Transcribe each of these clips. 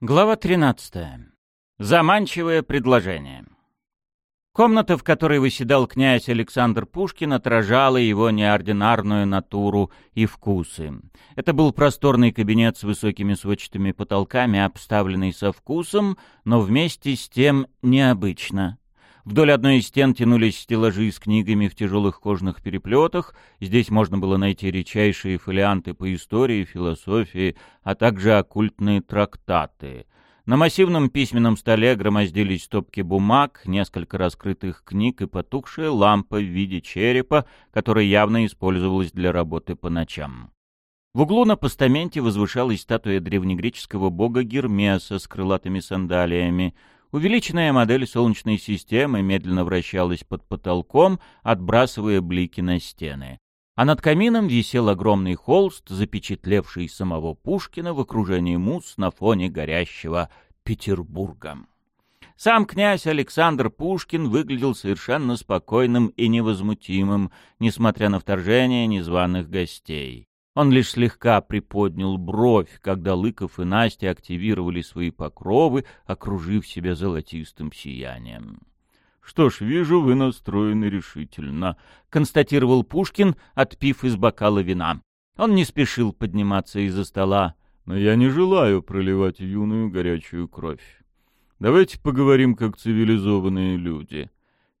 Глава 13. Заманчивое предложение. Комната, в которой выседал князь Александр Пушкин, отражала его неординарную натуру и вкусы. Это был просторный кабинет с высокими сводчатыми потолками, обставленный со вкусом, но вместе с тем необычно. Вдоль одной из стен тянулись стеллажи с книгами в тяжелых кожных переплетах. Здесь можно было найти редчайшие фолианты по истории, философии, а также оккультные трактаты. На массивном письменном столе громоздились стопки бумаг, несколько раскрытых книг и потухшая лампа в виде черепа, которая явно использовалась для работы по ночам. В углу на постаменте возвышалась статуя древнегреческого бога Гермеса с крылатыми сандалиями — Увеличенная модель Солнечной системы медленно вращалась под потолком, отбрасывая блики на стены. А над камином висел огромный холст, запечатлевший самого Пушкина в окружении мус на фоне горящего Петербурга. Сам князь Александр Пушкин выглядел совершенно спокойным и невозмутимым, несмотря на вторжение незваных гостей. Он лишь слегка приподнял бровь, когда Лыков и Настя активировали свои покровы, окружив себя золотистым сиянием. «Что ж, вижу, вы настроены решительно», — констатировал Пушкин, отпив из бокала вина. Он не спешил подниматься из-за стола. «Но я не желаю проливать юную горячую кровь. Давайте поговорим как цивилизованные люди».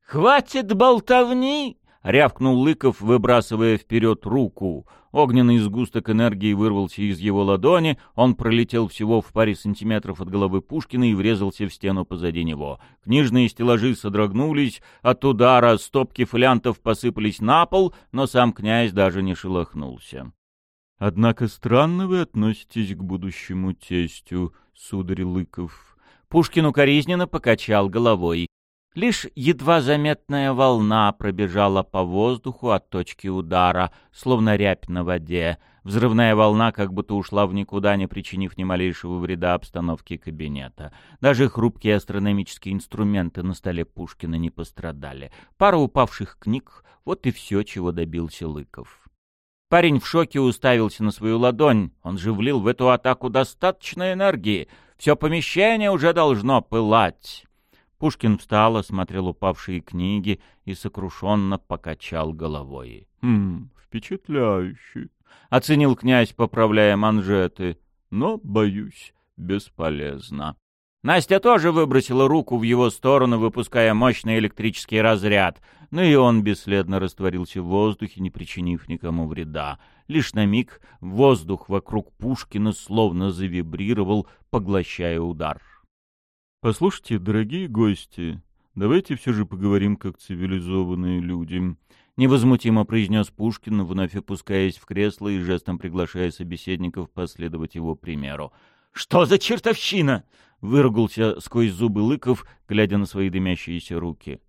«Хватит болтовни!» — рявкнул Лыков, выбрасывая вперед руку. Огненный сгусток энергии вырвался из его ладони, он пролетел всего в паре сантиметров от головы Пушкина и врезался в стену позади него. Книжные стеллажи содрогнулись, от удара стопки фолиантов посыпались на пол, но сам князь даже не шелохнулся. — Однако странно вы относитесь к будущему тестю, сударь Лыков. Пушкин укоризненно покачал головой. Лишь едва заметная волна пробежала по воздуху от точки удара, словно рябь на воде. Взрывная волна как будто ушла в никуда, не причинив ни малейшего вреда обстановке кабинета. Даже хрупкие астрономические инструменты на столе Пушкина не пострадали. Пара упавших книг — вот и все, чего добился Лыков. Парень в шоке уставился на свою ладонь. Он же влил в эту атаку достаточно энергии. Все помещение уже должно пылать. Пушкин встал, осмотрел упавшие книги и сокрушенно покачал головой. — Хм, впечатляюще, — оценил князь, поправляя манжеты. — Но, боюсь, бесполезно. Настя тоже выбросила руку в его сторону, выпуская мощный электрический разряд, но и он бесследно растворился в воздухе, не причинив никому вреда. Лишь на миг воздух вокруг Пушкина словно завибрировал, поглощая удар. «Послушайте, дорогие гости, давайте все же поговорим как цивилизованные люди», — невозмутимо произнес Пушкин, вновь опускаясь в кресло и жестом приглашая собеседников последовать его примеру. «Что за чертовщина?» — выругался сквозь зубы Лыков, глядя на свои дымящиеся руки.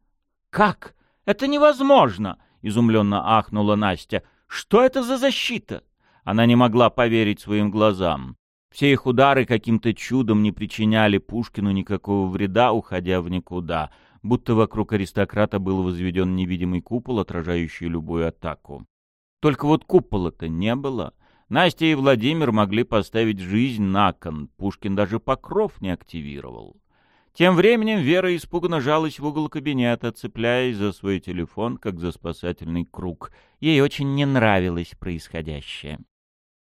«Как? Это невозможно!» — изумленно ахнула Настя. «Что это за защита?» Она не могла поверить своим глазам. Все их удары каким-то чудом не причиняли Пушкину никакого вреда, уходя в никуда, будто вокруг аристократа был возведен невидимый купол, отражающий любую атаку. Только вот купола-то не было. Настя и Владимир могли поставить жизнь на кон, Пушкин даже покров не активировал. Тем временем Вера испуганно жалась в угол кабинета, цепляясь за свой телефон, как за спасательный круг. Ей очень не нравилось происходящее.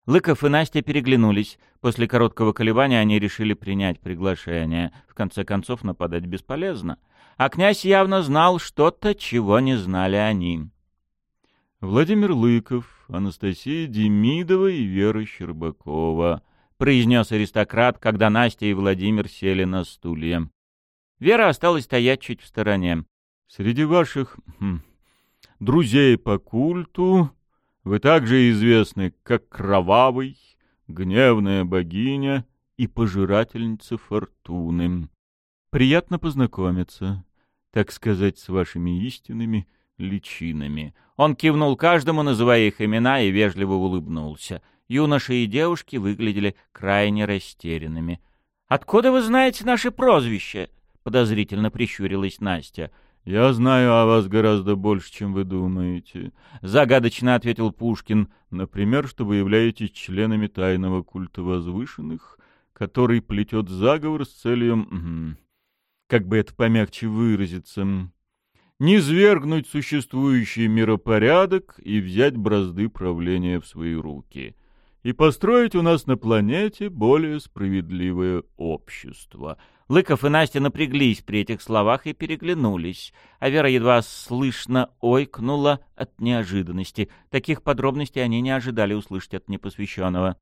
Лыков и Настя переглянулись. После короткого колебания они решили принять приглашение. В конце концов, нападать бесполезно. А князь явно знал что-то, чего не знали они. «Владимир Лыков, Анастасия Демидова и Вера Щербакова», — произнес аристократ, когда Настя и Владимир сели на стулья. Вера осталась стоять чуть в стороне. «Среди ваших хм, друзей по культу вы также известны как Кровавый, Гневная богиня и Пожирательница фортуны. Приятно познакомиться, так сказать, с вашими истинными личинами. Он кивнул каждому, называя их имена, и вежливо улыбнулся. Юноши и девушки выглядели крайне растерянными. «Откуда вы знаете наше прозвище?» — подозрительно прищурилась Настя. «Я знаю о вас гораздо больше, чем вы думаете», — загадочно ответил Пушкин. «Например, что вы являетесь членами тайного культа возвышенных, который плетет заговор с целью... Как бы это помягче выразиться? Низвергнуть существующий миропорядок и взять бразды правления в свои руки. И построить у нас на планете более справедливое общество — Лыков и Настя напряглись при этих словах и переглянулись, а Вера едва слышно ойкнула от неожиданности. Таких подробностей они не ожидали услышать от непосвященного.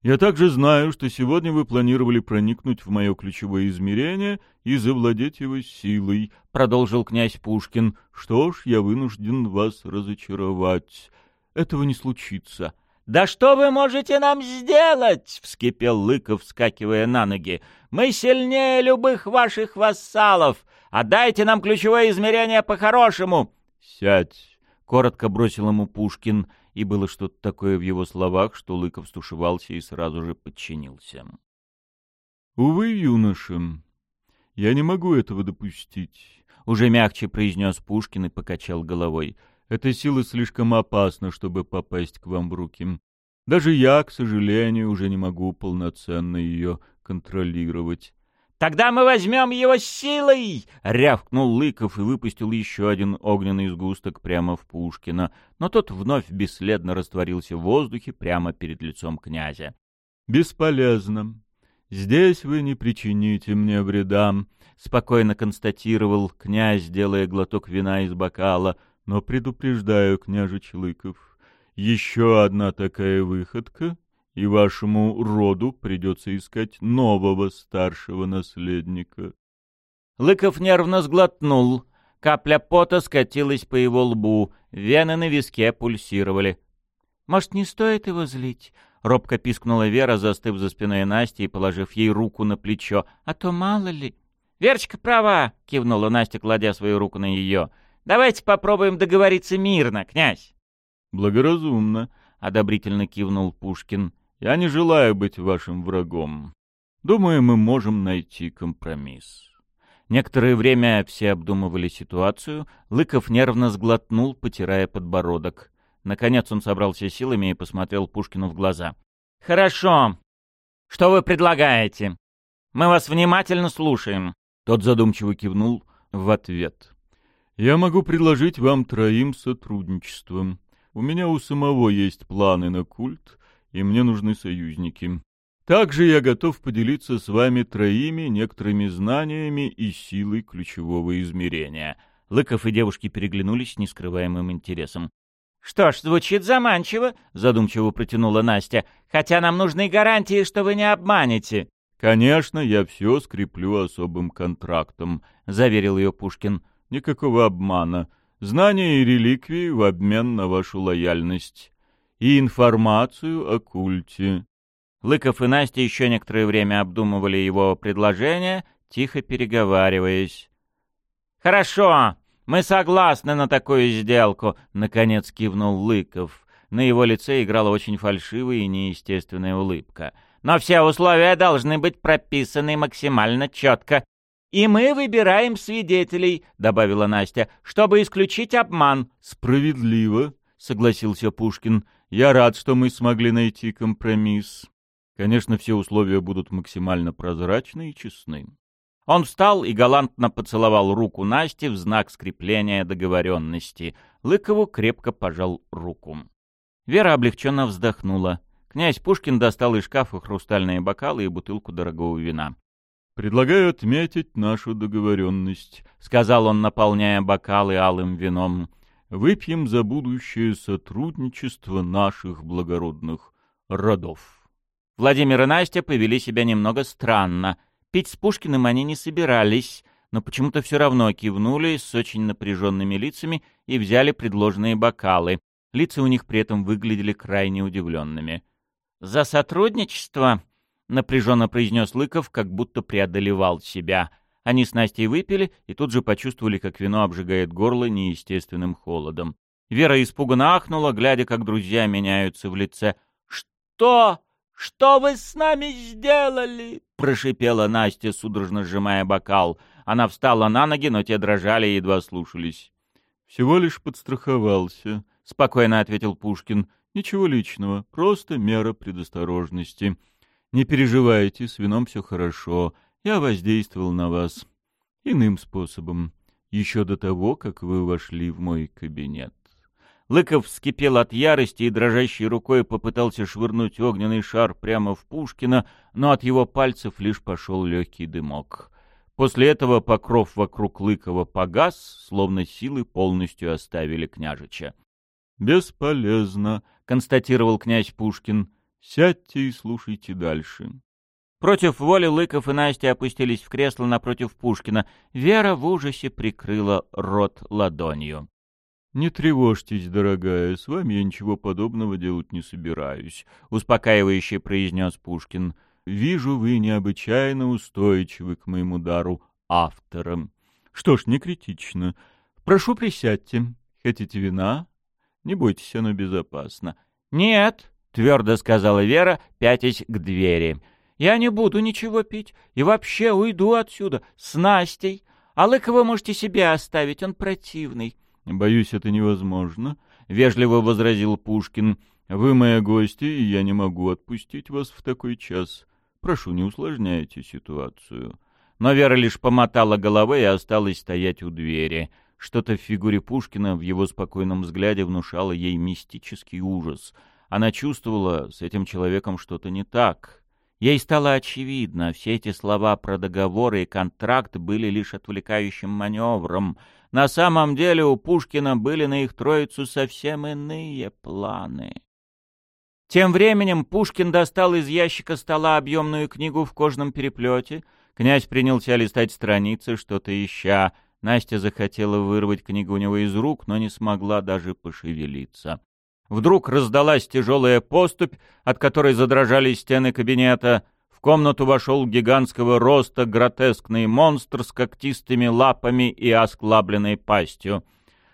«Я также знаю, что сегодня вы планировали проникнуть в мое ключевое измерение и завладеть его силой», — продолжил князь Пушкин. «Что ж, я вынужден вас разочаровать. Этого не случится». «Да что вы можете нам сделать?» — вскипел Лыков, вскакивая на ноги. «Мы сильнее любых ваших вассалов. Отдайте нам ключевое измерение по-хорошему!» «Сядь!» — коротко бросил ему Пушкин, и было что-то такое в его словах, что Лыков стушевался и сразу же подчинился. «Увы, юноша, я не могу этого допустить», — уже мягче произнес Пушкин и покачал головой. Эта сила слишком опасна, чтобы попасть к вам в руки. Даже я, к сожалению, уже не могу полноценно ее контролировать. «Тогда мы возьмем его силой!» — рявкнул Лыков и выпустил еще один огненный сгусток прямо в Пушкина, но тот вновь бесследно растворился в воздухе прямо перед лицом князя. «Бесполезно. Здесь вы не причините мне вреда», — спокойно констатировал князь, делая глоток вина из бокала — но предупреждаю, княжич Лыков, еще одна такая выходка, и вашему роду придется искать нового старшего наследника. Лыков нервно сглотнул. Капля пота скатилась по его лбу, вены на виске пульсировали. «Может, не стоит его злить?» — робко пискнула Вера, застыв за спиной Насти и положив ей руку на плечо. «А то мало ли...» «Верочка права!» — кивнула Настя, кладя свою руку на ее. Давайте попробуем договориться мирно, князь. Благоразумно, одобрительно кивнул Пушкин. Я не желаю быть вашим врагом. Думаю, мы можем найти компромисс. Некоторое время все обдумывали ситуацию. Лыков нервно сглотнул, потирая подбородок. Наконец он собрался силами и посмотрел Пушкину в глаза. «Хорошо. Что вы предлагаете? Мы вас внимательно слушаем». Тот задумчиво кивнул в ответ. Я могу предложить вам троим сотрудничество. У меня у самого есть планы на культ, и мне нужны союзники. Также я готов поделиться с вами троими некоторыми знаниями и силой ключевого измерения. Лыков и девушки переглянулись с нескрываемым интересом. «Что ж, звучит заманчиво», — задумчиво протянула Настя. «Хотя нам нужны гарантии, что вы не обманете». «Конечно, я все скреплю особым контрактом», — заверил ее Пушкин. Никакого обмана. Знания и реликвии в обмен на вашу лояльность. И информацию о культе. Лыков и Настя еще некоторое время обдумывали его предложение, тихо переговариваясь. «Хорошо, мы согласны на такую сделку», — наконец кивнул Лыков. На его лице играла очень фальшивая и неестественная улыбка. «Но все условия должны быть прописаны максимально четко. «И мы выбираем свидетелей», — добавила Настя, — «чтобы исключить обман». «Справедливо», — согласился Пушкин. «Я рад, что мы смогли найти компромисс. Конечно, все условия будут максимально прозрачны и честны». Он встал и галантно поцеловал руку Насти в знак скрепления договоренности. Лыкову крепко пожал руку. Вера облегченно вздохнула. Князь Пушкин достал из шкафа хрустальные бокалы и бутылку дорогого вина. «Предлагаю отметить нашу договоренность», — сказал он, наполняя бокалы алым вином. «Выпьем за будущее сотрудничество наших благородных родов». Владимир и Настя повели себя немного странно. Пить с Пушкиным они не собирались, но почему-то все равно кивнули с очень напряженными лицами и взяли предложенные бокалы. Лица у них при этом выглядели крайне удивленными. «За сотрудничество?» Напряженно произнес Лыков, как будто преодолевал себя. Они с Настей выпили и тут же почувствовали, как вино обжигает горло неестественным холодом. Вера испуганно ахнула, глядя, как друзья меняются в лице. «Что? Что вы с нами сделали?» — прошипела Настя, судорожно сжимая бокал. Она встала на ноги, но те дрожали и едва слушались. «Всего лишь подстраховался», — спокойно ответил Пушкин. «Ничего личного, просто мера предосторожности». Не переживайте, с вином все хорошо. Я воздействовал на вас иным способом, еще до того, как вы вошли в мой кабинет. Лыков вскипел от ярости и дрожащей рукой попытался швырнуть огненный шар прямо в Пушкина, но от его пальцев лишь пошел легкий дымок. После этого покров вокруг Лыкова погас, словно силы полностью оставили княжича. «Бесполезно», — констатировал князь Пушкин. «Сядьте и слушайте дальше». Против воли Лыков и Настя опустились в кресло напротив Пушкина. Вера в ужасе прикрыла рот ладонью. «Не тревожьтесь, дорогая, с вами я ничего подобного делать не собираюсь», — успокаивающе произнес Пушкин. «Вижу, вы необычайно устойчивы к моему дару автором. Что ж, не критично. Прошу, присядьте. Хотите вина? Не бойтесь, оно безопасно». «Нет», — твердо сказала Вера, пятясь к двери. «Я не буду ничего пить и вообще уйду отсюда с Настей. А Лыкова можете себе оставить, он противный». «Боюсь, это невозможно», — вежливо возразил Пушкин. «Вы моя гостья, и я не могу отпустить вас в такой час. Прошу, не усложняйте ситуацию». Но Вера лишь помотала головой и осталась стоять у двери. Что-то в фигуре Пушкина в его спокойном взгляде внушало ей мистический ужас. Она чувствовала, с этим человеком что-то не так. Ей стало очевидно, все эти слова про договоры и контракт были лишь отвлекающим маневром — на самом деле у Пушкина были на их троицу совсем иные планы. Тем временем Пушкин достал из ящика стола объемную книгу в кожном переплете. Князь принялся листать страницы, что-то ища. Настя захотела вырвать книгу у него из рук, но не смогла даже пошевелиться. Вдруг раздалась тяжелая поступь, от которой задрожали стены кабинета — в комнату вошел гигантского роста гротескный монстр с когтистыми лапами и осклабленной пастью.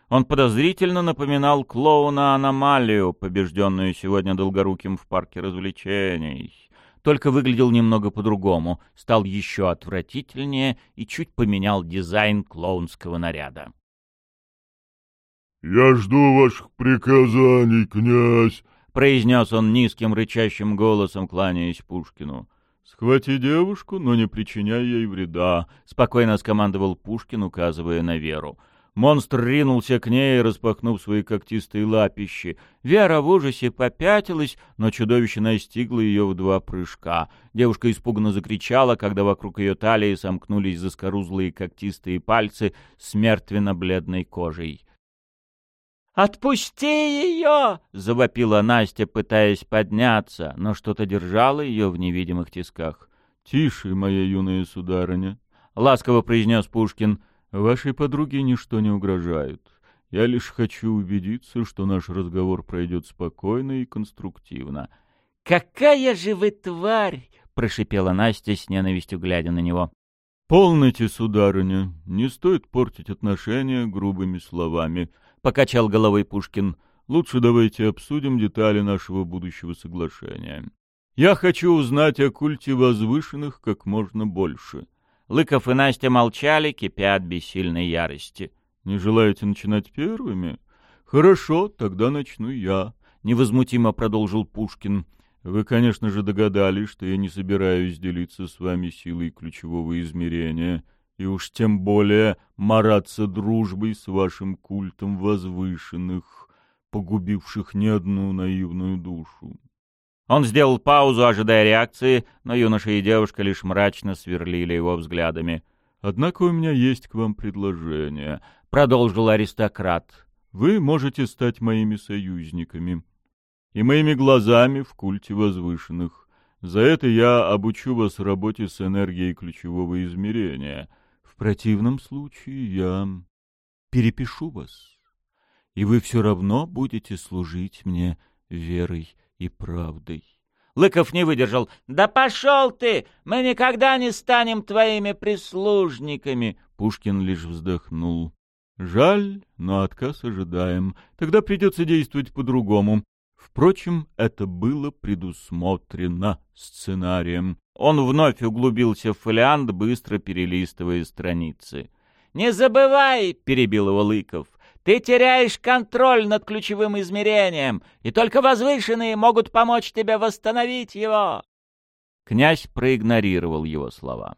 Он подозрительно напоминал клоуна-аномалию, побежденную сегодня Долгоруким в парке развлечений. Только выглядел немного по-другому, стал еще отвратительнее и чуть поменял дизайн клоунского наряда. «Я жду ваших приказаний, князь!» — произнес он низким рычащим голосом, кланяясь Пушкину. «Схвати девушку, но не причиняй ей вреда», — спокойно скомандовал Пушкин, указывая на Веру. Монстр ринулся к ней, распахнув свои когтистые лапищи. Вера в ужасе попятилась, но чудовище настигло ее в два прыжка. Девушка испуганно закричала, когда вокруг ее талии сомкнулись заскорузлые когтистые пальцы с мертвенно-бледной кожей. «Отпусти ее!» — завопила Настя, пытаясь подняться, но что-то держало ее в невидимых тисках. «Тише, моя юная сударыня!» — ласково произнес Пушкин. «Вашей подруге ничто не угрожает. Я лишь хочу убедиться, что наш разговор пройдет спокойно и конструктивно». «Какая же вы тварь!» — прошипела Настя с ненавистью, глядя на него. «Полноте, сударыня, не стоит портить отношения грубыми словами», — покачал головой Пушкин. «Лучше давайте обсудим детали нашего будущего соглашения. Я хочу узнать о культе возвышенных как можно больше». Лыков и Настя молчали, кипя от бессильной ярости. «Не желаете начинать первыми? Хорошо, тогда начну я», — невозмутимо продолжил Пушкин. Вы, конечно же, догадались, что я не собираюсь делиться с вами силой ключевого измерения, и уж тем более мараться дружбой с вашим культом возвышенных, погубивших не одну наивную душу. Он сделал паузу, ожидая реакции, но юноша и девушка лишь мрачно сверлили его взглядами. «Однако у меня есть к вам предложение», — продолжил аристократ. «Вы можете стать моими союзниками» и моими глазами в культе возвышенных. За это я обучу вас работе с энергией ключевого измерения. В противном случае я перепишу вас, и вы все равно будете служить мне верой и правдой. Лыков не выдержал. «Да пошел ты! Мы никогда не станем твоими прислужниками!» Пушкин лишь вздохнул. «Жаль, но отказ ожидаем. Тогда придется действовать по-другому. Впрочем, это было предусмотрено сценарием. Он вновь углубился в фолиант, быстро перелистывая страницы. «Не забывай!» — перебил его Лыков. «Ты теряешь контроль над ключевым измерением, и только возвышенные могут помочь тебе восстановить его!» Князь проигнорировал его слова.